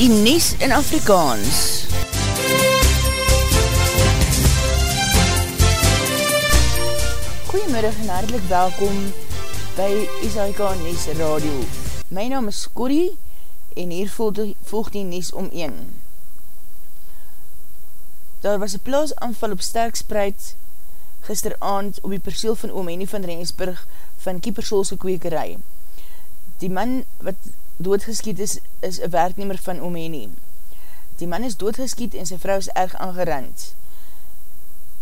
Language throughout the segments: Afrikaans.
die Nes in Afrikaans. Goeiemiddag en hartelijk welkom by SAIK Nes Radio. My naam is Corrie en hier volg die Nes om 1. Daar was een plaasanval op Sterkspreid gisteravond op die perseel van Omeni van Rensburg van Kiepersolse kwekerij. Die man wat doodgeskiet is, is een werknemer van Omeni. Die man is doodgeskiet en sy vrou is erg aangerand.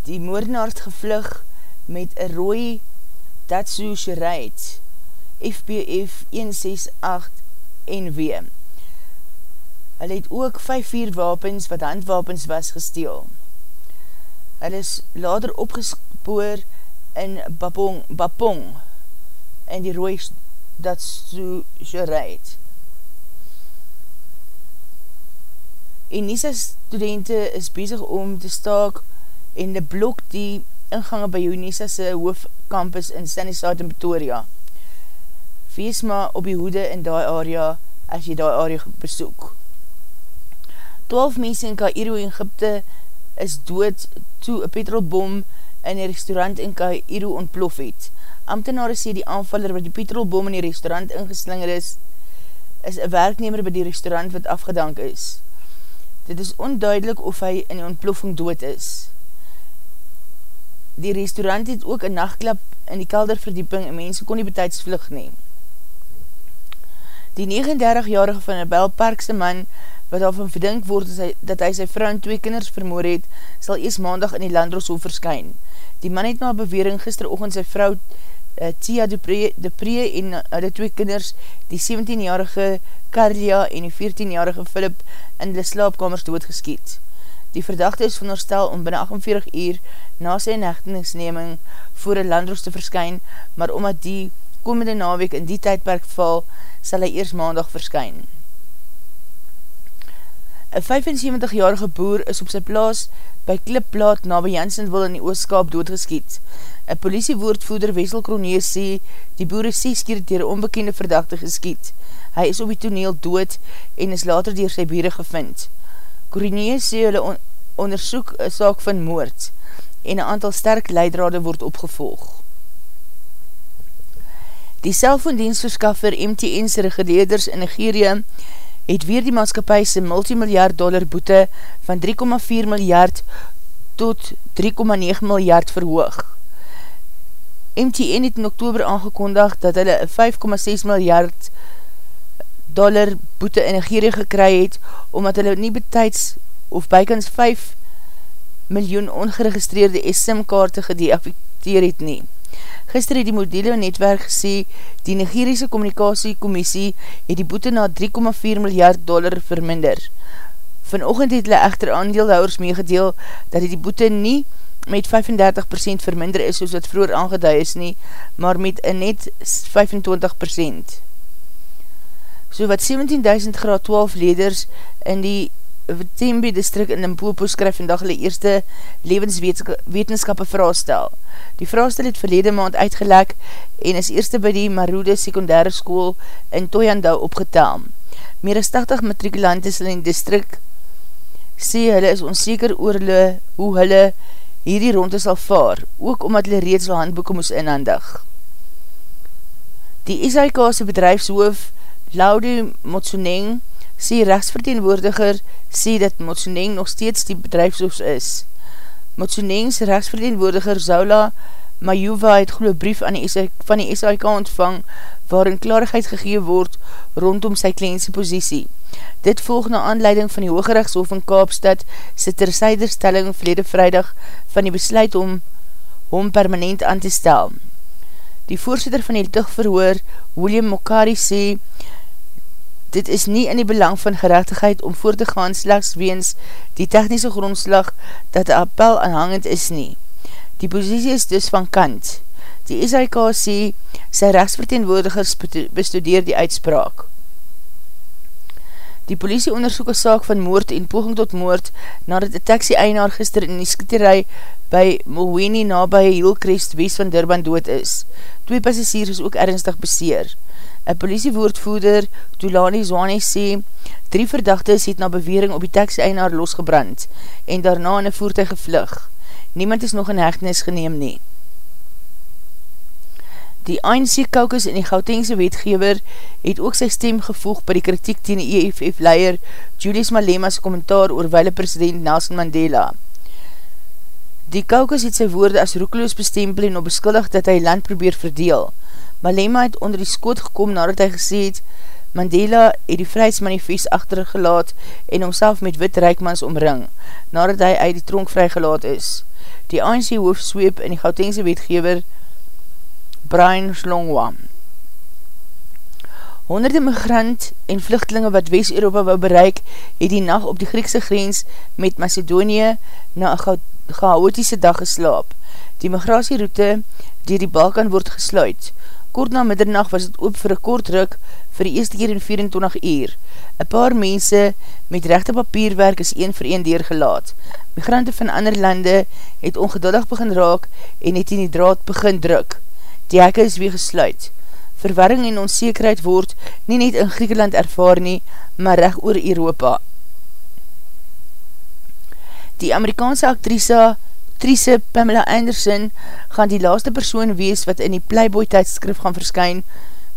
Die moordenaar het gevlug met een rooi Datsu Sherite FPF 168 NW. Hy het ook 5-4 wapens wat handwapens was gesteel. Hy is later opgespoor in Bapong, Bapong en die rooi Datsu Sherite. En NISA studenten is bezig om te staak en de blok die ingange by UNISA'se hoofdcampus in Stanislaat in Pretoria. Wees maar op die hoede in die area as jy die area besoek. 12 mense in Cairo, Egypte is dood toe een petrolbom in die restaurant in Cairo ontplof het. Amtenare sê die aanvaller wat die petrolbom in die restaurant ingeslinger is, is een werknemer by die restaurant wat afgedank is. Dit is onduidelik of hy in die ontploffing dood is. Die restaurant het ook een nachtklap in die kelderverdieping en mense kon nie betijdsvlug neem. Die 39-jarige van een Belparkse man wat al van verdink word dat hy sy vrou en twee kinders vermoor het, sal eers maandag in die landroshof verskyn. Die man het na bewering gisterochtend sy vrou uh, Tia Dupree, Dupree en uh, die twee kinders, die 17-jarige Carlia en die 14-jarige Philip in die slaapkamers doodgeskiet. Die verdachte is veronderstel om binnen 48 uur na sy hechteningsneming voor een landroos te verskyn, maar omdat die komende naweek in die tydperk val, sal hy eers maandag verskyn. Een 75-jarige boer is op sy plaas by Klipplaat na by Jensenville in die Oostkaap doodgeskiet. Een politiewoordvoeder Wessel Kronees sê die boer is 6 keer dier onbekende verdachte geskiet. Hy is op die toneel dood en is later dier sy bieren gevind. Kronees sê hulle on onderzoek een saak van moord en een aantal sterk leidrade word opgevolg. Die selfoondienstverskaffer MTN's reguleerders in Nigeria het weer die maatskapie sy multimiljard dollar boete van 3,4 miljard tot 3,9 miljard verhoog. MTN het in oktober aangekondig dat hulle 5,6 miljard dollar boete in Nigeria gekry het, omdat hulle nie betijds of bykans 5 miljoen ongeregistreerde SIM-kaarte gedeactiveer het nie. Gister het die modele netwerk gesê, die Nigeriese Communicatiekommissie het die boete na 3,4 miljard dollar verminder. Vanochtend het hulle echter aandeelhouders meegedeel dat die boete nie met 35% verminder is soos wat vroeger aangeduid is nie, maar met een net 25%. So wat 17.000 graad 12 leders in die Tembe district in Limpopo skryf vandag hulle eerste levenswetenskappe vraastel. Die vraastel het verlede maand uitgelek en is eerste by die Maroede sekundare school in Toyandou opgetel. Meer as 80 matrikulantes in die district sê hulle is onzeker oor hulle hoe hulle hierdie ronde sal vaar, ook omdat hulle reeds al handboeken moes inhandig. Die SIK'se bedrijfshoof Laudi Motsuneng sê rechtsverteenwoordiger sê dat Motsuneng nog steeds die bedrijfshoofs is. Motsuneng's rechtsverteenwoordiger Zola Mayuwa het goeie brief aan die SIK, van die SIK ontvang waarin klarigheid gegeen word rondom sy kleinse posiesie. Dit volg na aanleiding van die Hooggerechtshof in Kaapstad sy terzijderstelling verlede vrijdag van die besluit om hom permanent aan te stel. Die voorzitter van die tigverhoor, William Mokari, sê dit is nie in die belang van gerechtigheid om voor te gaan slechts weens die technische grondslag dat die appel aanhangend is nie. Die posiesie is dus van kant. Die SIK sê, sy rechtsverteenwoordigers bestudeer die uitspraak. Die politie onderzoek een saak van moord en poging tot moord nadat die taxi-einaar gister in die skitterij by Mulweni na by Hillcrest west van Durban dood is. Twee passasiers is ook ernstig beseer. Een politiewoordvoerder, Tulani Zwane, sê drie verdachtes het na bewering op die taxi-einaar losgebrand en daarna in een voertuig gevlug. Niemand is nog in hechtenis geneem nie. Die ANC Kaukus en die Gautengse wetgever het ook sy stem gevoeg by die kritiek teen die EFF-leier Julius Malema's kommentaar oor weile president Nelson Mandela. Die Kaukus het sy woorde as roekeloos bestempel en op beskuldig dat hy land probeer verdeel. Malema het onder die skoot gekom nadat hy gesê het Mandela het die vrijheidsmanifest achtergelaat en homself met wit reikmans omring, nadat hy uit die tronk vrygelaat is. Die ANC hoofdsweep en die Gautengse wetgever Brian Slongwa. Honderde migrant en vluchtelinge wat West-Europa wou bereik, het die nacht op die Griekse grens met Macedonië na een chaotische dag geslaap. Die migratieroute dier die Balkan word gesluit. Kort na middernacht was het oop vir een kort ruk vir die eerste keer in 24 uur. Een paar mense met rechte papierwerk is een vir een deurgelaat. Migrante van ander lande het ongeduldig begin raak en het in die draad begin druk. Die hekke is weer gesluit. Verwarring en onzekerheid word nie net in Griekenland ervaar nie, maar recht oor Europa. Die Amerikaanse actrice Trise Pamela Anderson gaan die laaste persoon wees wat in die Playboy tijdskrif gaan verskyn,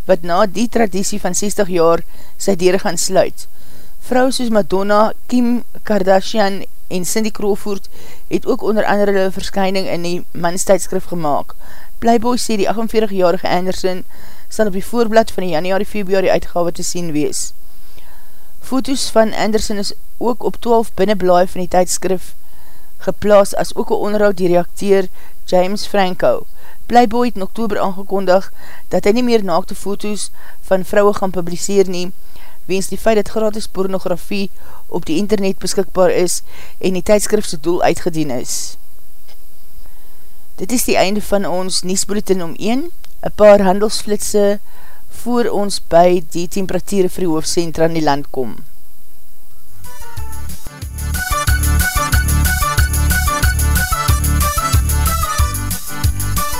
wat na die traditie van 60 jaar sy dere gaan sluit. Vrou soos Madonna, Kim Kardashian en Cindy Crawford het ook onder andere verskyning in die manstijdskrif gemaakt. Playboy sê die 48-jarige Anderson sal op die voorblad van die januari-februari uitgawe te sien wees. Foto's van Anderson is ook op 12 binnenblaai van die tijdskrif geplaas as ook een onderhoud die reakteer James Franco. Playboy het in oktober aangekondig dat hy nie meer naakte foto's van vrouwe gaan publiseer nie, weens die feit dat gratis pornografie op die internet beskikbaar is en die tijdskrifse doel uitgedien is. Dit is die einde van ons Niesbulletin om 1, een paar handelsflitse voor ons by die temperatuur vir die hoofdcentra in die land kom.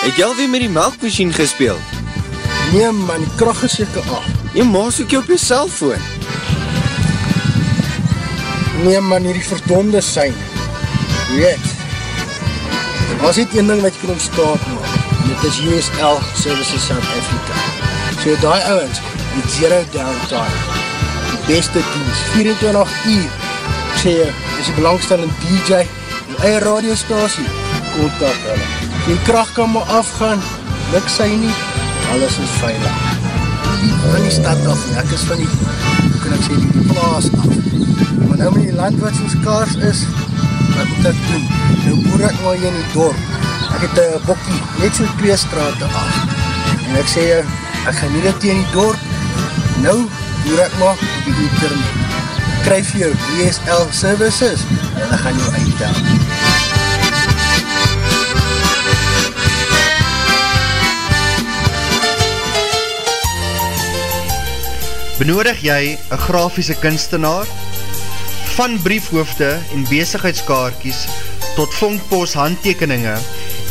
Het jy alweer met die melkmachine gespeeld? Nee man, die kracht is jyke af. Jy maas ook jy op jy cellfoon. Nee man, hier die verdonde sein. Weet, as dit een ding wat jy kan ontstaat maak, dit is USL Services South Africa. So die ouwens, die zero downtime, beste dienst, 24 uur, ek sê jy, is die belangstellende DJ, die eie radiostasie, kontak hulle. Die kracht kan maar afgaan, niks sy nie, alles is veilig. Van die stad af, ek is van die, hoe kan ek sê, die plaas af. Maar nou met die land wat soos kaars is, wat moet ek doen? Nou boer ek maar hier in die dorp. Ek het een bokkie, net so twee straten af. En ek sê, ek gaan nie dit in die dorp. Nou ek maar op die internet. Kryf jou DSL services en ek gaan jou uitdaan. Benodig jy een grafiese kunstenaar? Van briefhoofde en bezigheidskaartjes tot vondpost handtekeninge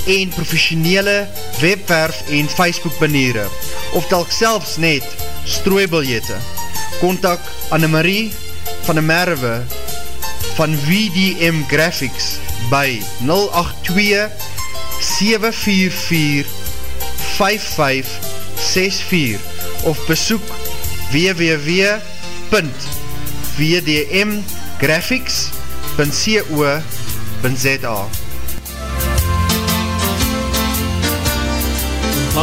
en professionele webwerf en Facebook baniere of telk selfs net strooibiljette. Contact Annemarie van de Merwe van VDM Graphics by 082 744 5564 of besoek www.vdmgraphics.co.za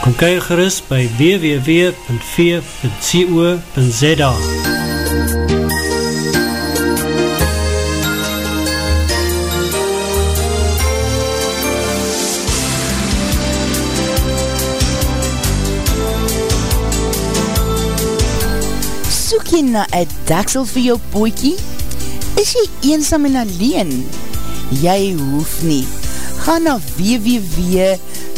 Kom kyk gerust by www.v.co.za Soek jy na een daksel vir jou poekie? Is jy eensam en alleen? Jy hoef nie. Ga na www.v.co.za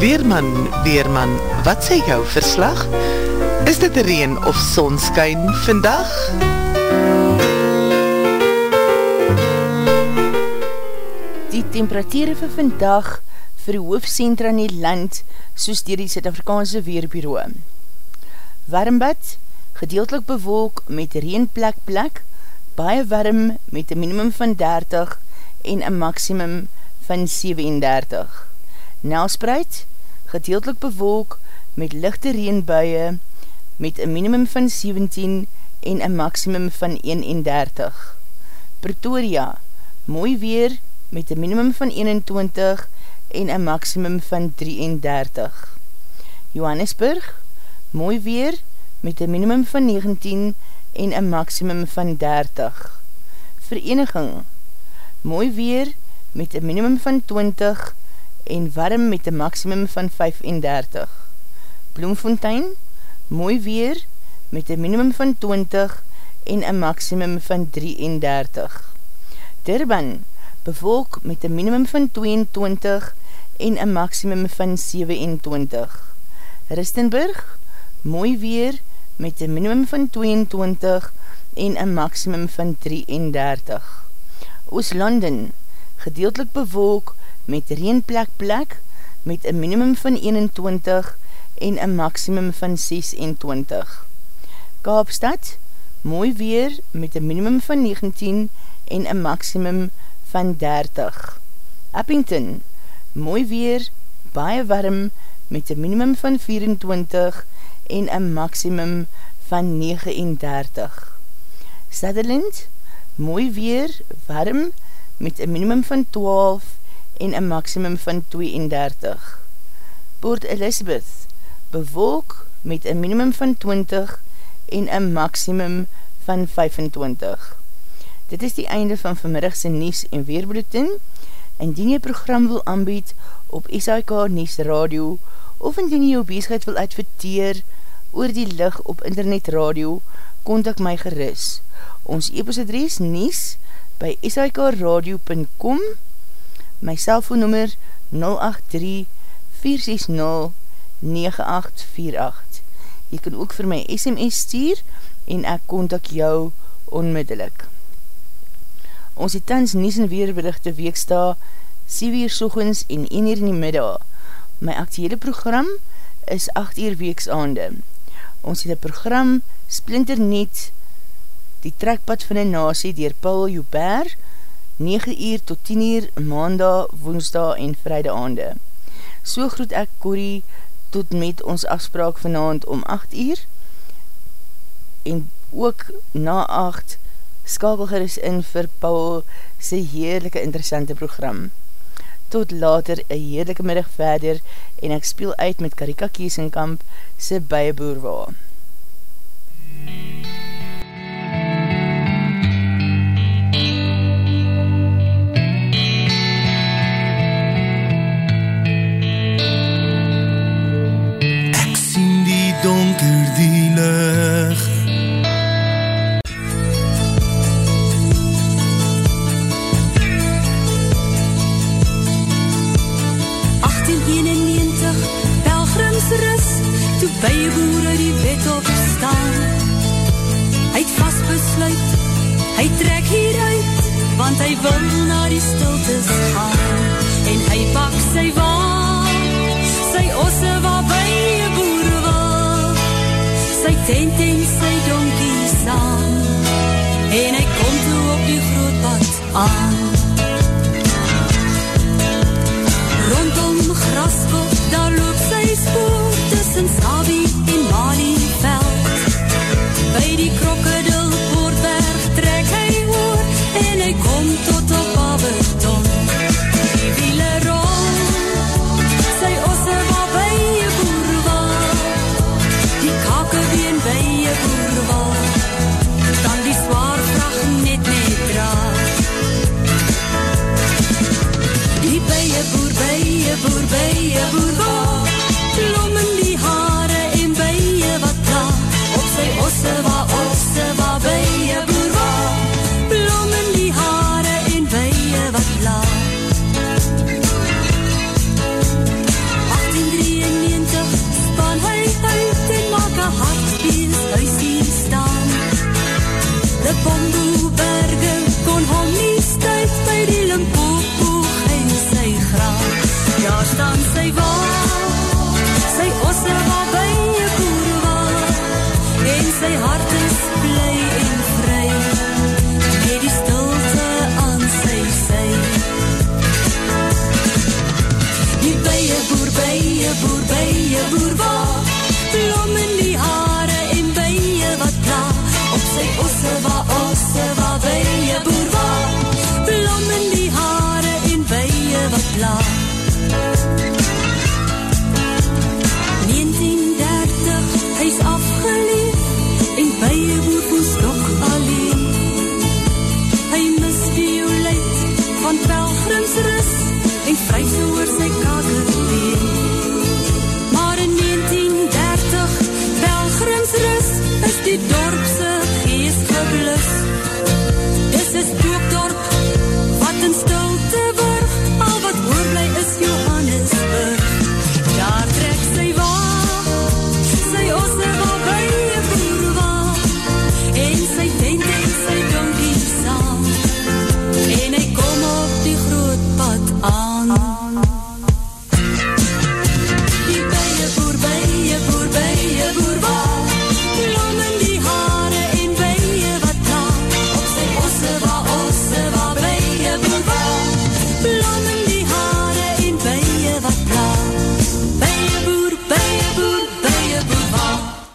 Weerman, Weerman, wat sê jou verslag? Is dit reen of sonskyn vandag? Die temperatuur vir vandag vir die hoofdcentra in die land soos dier die Zuid-Afrikaanse Weerbureau. Warmbad, gedeeltelik bewolk met reenplek plek, baie warm met een minimum van 30 en een maximum van 37. Nelspreid, gedeeltelik bewolk met lichte reenbuie met een minimum van 17 en een maximum van 31. Pretoria, mooi weer met een minimum van 21 en een maximum van 33. Johannesburg, mooi weer met een minimum van 19 en een maximum van 30. Vereniging, mooi weer met een minimum van 20 en warm met een maximum van 35. Bloemfontein, mooi weer met een minimum van 20 en een maximum van 33. Durban, bevolk met een minimum van 22 en een maximum van 27. Ristenburg, mooi weer met een minimum van 22 en een maximum van 33. Ooslanden, gedeeltelik bevolk met reenplek plek met een minimum van 21 en een maximum van 26. Kaapstad, mooi weer met een minimum van 19 en een maximum van 30. Eppington, mooi weer, baie warm met een minimum van 24 en een maximum van 39. Sutherland, mooi weer, warm met een minimum van 12 en een maximum van 32. Port Elizabeth bewolk met een minimum van 20 en een maximum van 25. Dit is die einde van vanmiddagse Nies en Weerbulletin. Indien jy program wil aanbied op SIK Nies Radio of indien jy jou bezigheid wil adverteer oor die lig op internet radio, kontak my geris. Ons e-postadries Nies by sikradio.com My cellfoonnummer 083 460 9848 Jy kan ook vir my SMS stuur en ek kontak jou onmiddellik. Ons het tans nies en weerberichte weeksta 7 uur sochens en 1 uur in die middag. My actuele program is 8 uur weeksaande. Ons het een program Splinter Net Die trekpad van die nasie dier Paul Joubert 9 uur tot 10 uur maandag, woensdag en vrijde aande. So groet ek Corrie tot met ons afspraak vanavond om 8 uur en ook na 8 skakel geris in vir Paul sy heerlijke interessante program. Tot later, een heerlijke middag verder en ek speel uit met Karika Kiesenkamp sy baie Pelgrimsrus, toe bye boere die wet opstaan Hy het vastbesluit, hy trek hieruit, want hy wil na die stiltes gaan. En hy pak sy waan, sy osse waar bye boere wil Sy tent en sy donkie saam. En hy kom toe op die grootpad aan since